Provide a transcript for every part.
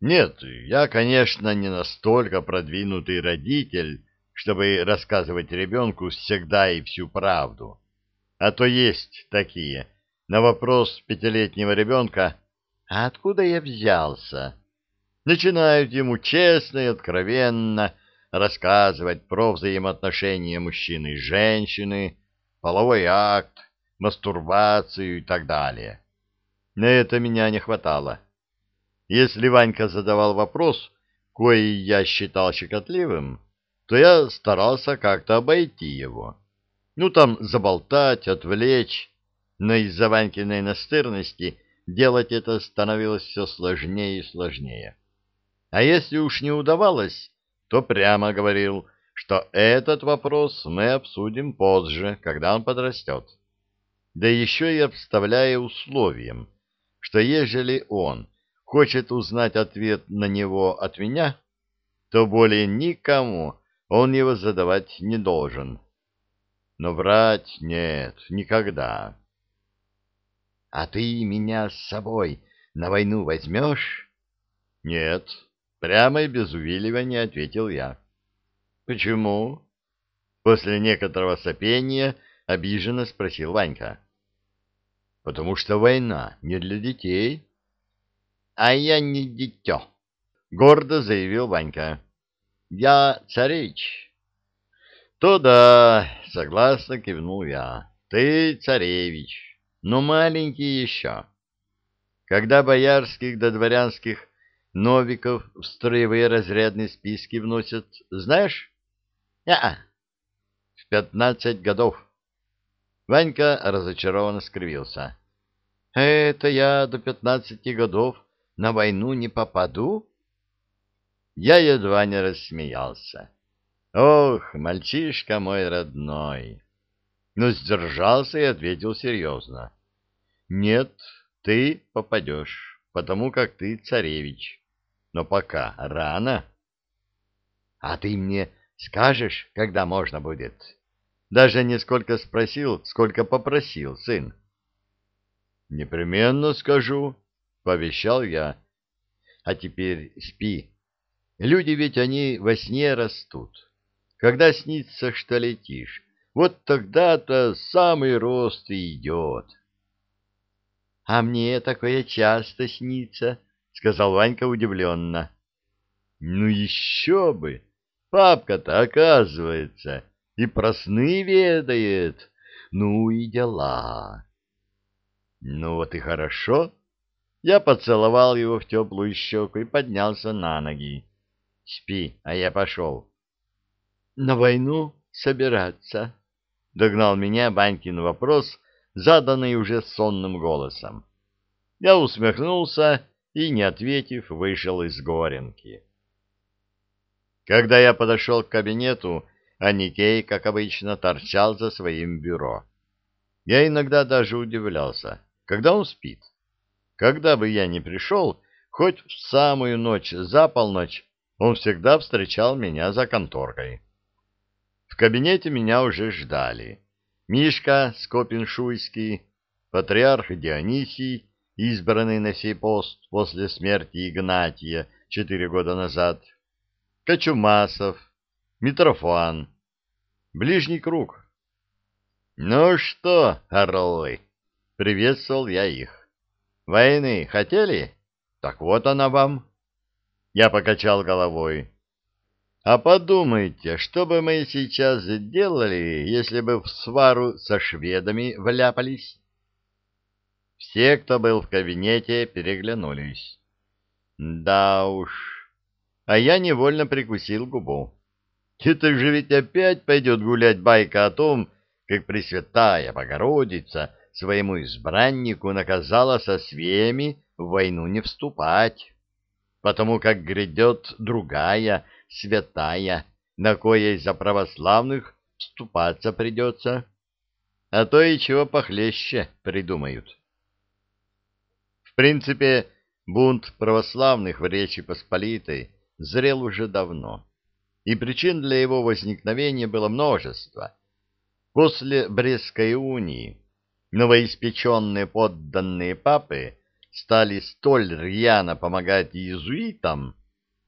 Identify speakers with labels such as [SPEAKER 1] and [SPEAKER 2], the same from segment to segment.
[SPEAKER 1] Нет, я, конечно, не настолько продвинутый родитель, чтобы рассказывать ребенку всегда и всю правду. А то есть такие. На вопрос пятилетнего ребенка «А откуда я взялся?» начинают ему честно и откровенно рассказывать про взаимоотношения мужчины и женщины, половой акт, мастурбацию и так далее. На это меня не хватало. Если Ванька задавал вопрос, кое я считал щекотливым, то я старался как-то обойти его. Ну, там, заболтать, отвлечь, но из-за Ванькиной настырности делать это становилось все сложнее и сложнее. А если уж не удавалось, то прямо говорил, что этот вопрос мы обсудим позже, когда он подрастет. Да еще и обставляя условием, что ежели он хочет узнать ответ на него от меня, то более никому он его задавать не должен. Но врать нет, никогда. — А ты меня с собой на войну возьмешь? — Нет, прямо и без увиливания ответил я. — Почему? После некоторого сопения обиженно спросил Ванька. — Потому что война не для детей. — А я не дитё, — гордо заявил Ванька. Я царевич. То да, согласно кивнул я. Ты царевич, но маленький еще. Когда боярских да дворянских новиков в строевые разрядные списки вносят, знаешь? Я. В пятнадцать годов. Ванька разочарованно скривился. Это я до пятнадцати годов на войну не попаду? Я едва не рассмеялся. Ох, мальчишка мой родной! Но сдержался и ответил серьезно. Нет, ты попадешь, потому как ты царевич. Но пока рано. А ты мне скажешь, когда можно будет? Даже не сколько спросил, сколько попросил, сын. Непременно скажу, пообещал я. А теперь спи, Люди ведь они во сне растут. Когда снится, что летишь, вот тогда-то самый рост и идет. — А мне такое часто снится, — сказал Ванька удивленно. — Ну еще бы! Папка-то, оказывается, и про сны ведает. Ну и дела. Ну вот и хорошо. Я поцеловал его в теплую щеку и поднялся на ноги. Спи, а я пошел. — На войну собираться? — догнал меня Банькин вопрос, заданный уже сонным голосом. Я усмехнулся и, не ответив, вышел из Горенки. Когда я подошел к кабинету, Аникей, как обычно, торчал за своим бюро. Я иногда даже удивлялся, когда он спит. Когда бы я ни пришел, хоть в самую ночь за полночь, он всегда встречал меня за конторкой. В кабинете меня уже ждали. Мишка Скопин-Шуйский, патриарх Дионисий, избранный на сей пост после смерти Игнатия четыре года назад, Кочумасов, Митрофан, ближний круг. «Ну что, орлы?» — приветствовал я их. «Войны хотели? Так вот она вам». Я покачал головой. А подумайте, что бы мы сейчас делали, если бы в свару со шведами вляпались? Все, кто был в кабинете, переглянулись. Да уж. А я невольно прикусил губу. Это же ведь опять пойдет гулять байка о том, как Пресвятая Богородица своему избраннику наказала со свеями в войну не вступать потому как грядет другая, святая, на коей за православных вступаться придется, а то и чего похлеще придумают. В принципе, бунт православных в Речи Посполитой зрел уже давно, и причин для его возникновения было множество. После Брестской унии новоиспеченные подданные папы стали столь рьяно помогать иезуитам,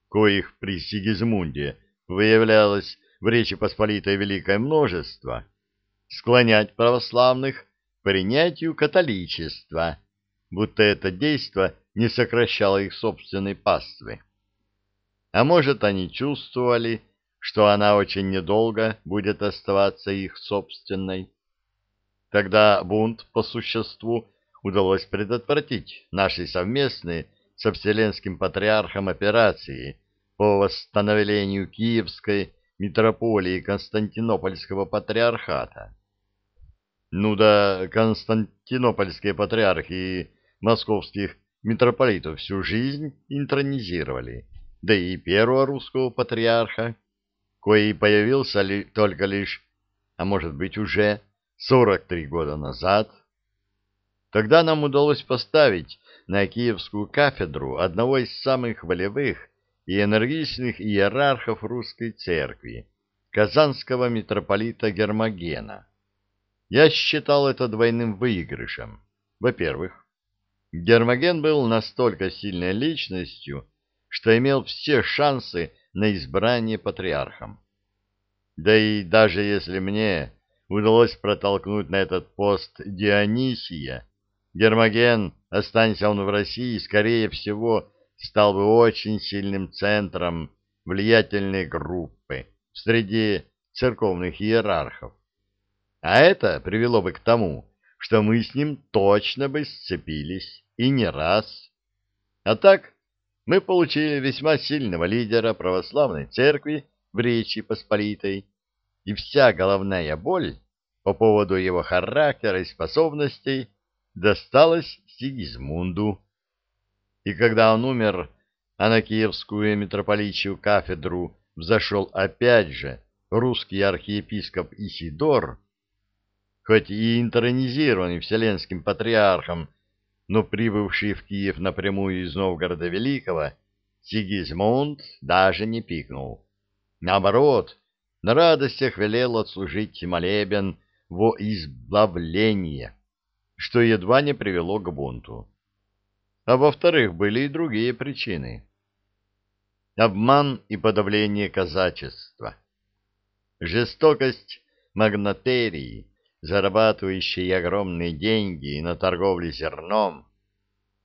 [SPEAKER 1] коих при Сигизмунде выявлялось в Речи Посполитой великое множество, склонять православных к принятию католичества, будто это действо не сокращало их собственной паствы. А может, они чувствовали, что она очень недолго будет оставаться их собственной. Тогда бунт по существу удалось предотвратить нашей совместной со Вселенским Патриархом операции по восстановлению Киевской митрополии Константинопольского Патриархата. Ну да, Константинопольские патриархи и московских митрополитов всю жизнь интронизировали, да и первого русского патриарха, кои появился ли, только лишь, а может быть уже, 43 года назад. Тогда нам удалось поставить на Киевскую кафедру одного из самых волевых и энергичных иерархов русской церкви, казанского митрополита Гермогена. Я считал это двойным выигрышем. Во-первых, Гермоген был настолько сильной личностью, что имел все шансы на избрание патриархом. Да и даже если мне удалось протолкнуть на этот пост Дионисия, Гермоген, останься он в России, скорее всего, стал бы очень сильным центром влиятельной группы среди церковных иерархов. А это привело бы к тому, что мы с ним точно бы сцепились, и не раз. А так мы получили весьма сильного лидера православной церкви в Речи Посполитой, и вся головная боль по поводу его характера и способностей досталась Сигизмунду и когда он умер, а на Киевскую митрополичью кафедру взошел опять же русский архиепископ Исидор, хоть и интернизированный Вселенским патриархом, но прибывший в Киев напрямую из Новгорода Великого, Сигизмунд даже не пикнул. Наоборот, на радостях велел отслужить молебен во избавление, что едва не привело к бунту а во-вторых, были и другие причины. Обман и подавление казачества. Жестокость магнатерии, зарабатывающей огромные деньги на торговле зерном,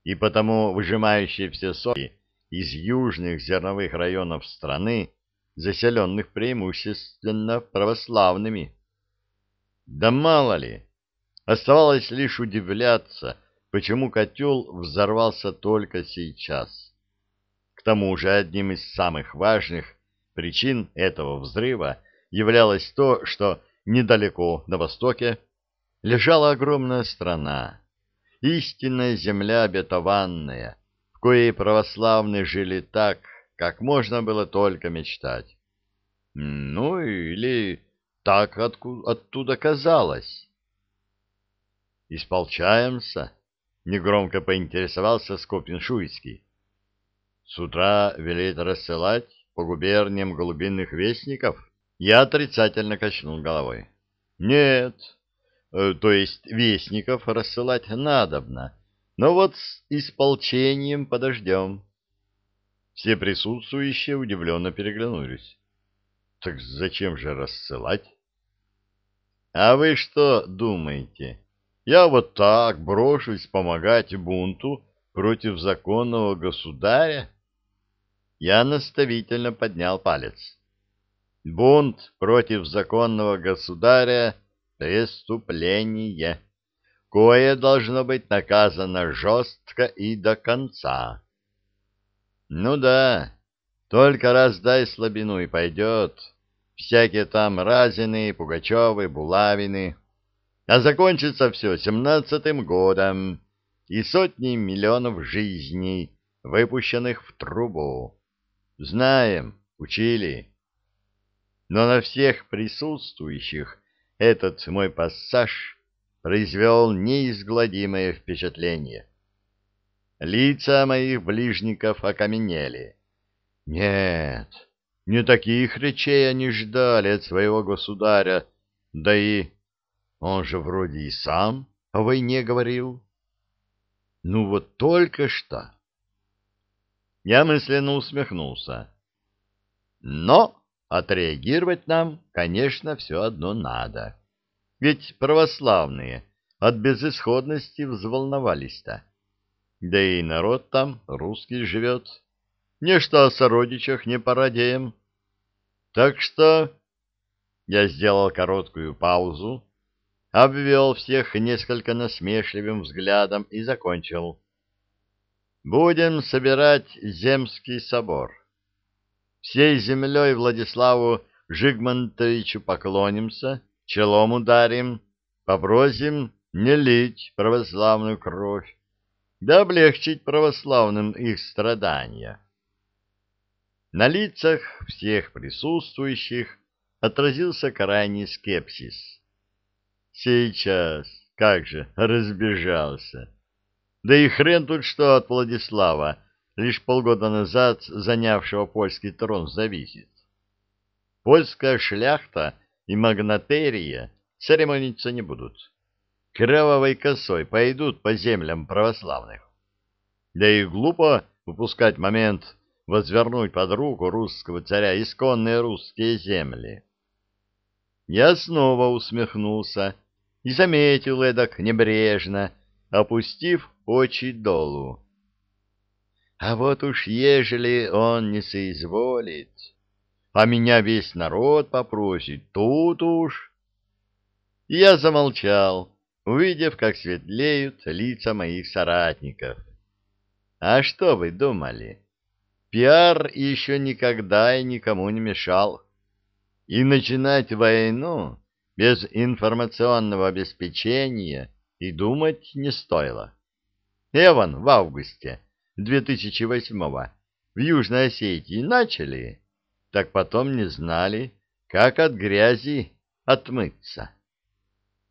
[SPEAKER 1] и потому выжимающей все соки из южных зерновых районов страны, заселенных преимущественно православными. Да мало ли, оставалось лишь удивляться, почему котел взорвался только сейчас. К тому же одним из самых важных причин этого взрыва являлось то, что недалеко на востоке лежала огромная страна, истинная земля обетованная, в коей православные жили так, как можно было только мечтать. Ну, или так оттуда казалось. Исполчаемся, негромко поинтересовался Скопин-Шуйский. С утра велит рассылать по губерниям голубинных вестников? Я отрицательно качнул головой. Нет, э, то есть вестников рассылать надобно, но вот с исполчением подождем. Все присутствующие удивленно переглянулись. Так зачем же рассылать? А вы что думаете? Я вот так брошусь помогать бунту против законного государя? Я наставительно поднял палец. Бунт против законного государя — преступление, кое должно быть наказано жестко и до конца. Ну да, только раздай слабину и пойдет. Всякие там Разины, Пугачевы, Булавины — а закончится все семнадцатым годом и сотней миллионов жизней, выпущенных в трубу. Знаем, учили. Но на всех присутствующих этот мой пассаж произвел неизгладимое впечатление. Лица моих ближников окаменели. Нет, не таких речей они ждали от своего государя, да и он же вроде и сам о войне говорил. Ну вот только что. Я мысленно усмехнулся. Но отреагировать нам, конечно, все одно надо. Ведь православные от безысходности взволновались-то. Да и народ там русский живет. Нечто о сородичах не порадеем. Так что я сделал короткую паузу, обвел всех несколько насмешливым взглядом и закончил. Будем собирать земский собор. Всей землей Владиславу Жигмонтовичу поклонимся, челом ударим, попросим не лить православную кровь, да облегчить православным их страдания. На лицах всех присутствующих отразился крайний скепсис. Сейчас, как же, разбежался. Да и хрен тут что от Владислава, лишь полгода назад занявшего польский трон, зависит. Польская шляхта и магнатерия церемониться не будут. Кровавой косой пойдут по землям православных. Да и глупо упускать момент возвернуть под руку русского царя исконные русские земли. Я снова усмехнулся и заметил эдак небрежно, опустив очи долу. А вот уж ежели он не соизволит, а меня весь народ попросит, тут уж... Я замолчал, увидев, как светлеют лица моих соратников. А что вы думали? Пиар еще никогда и никому не мешал. И начинать войну без информационного обеспечения и думать не стоило. Эван в августе 2008-го в Южной Осетии начали, так потом не знали, как от грязи отмыться.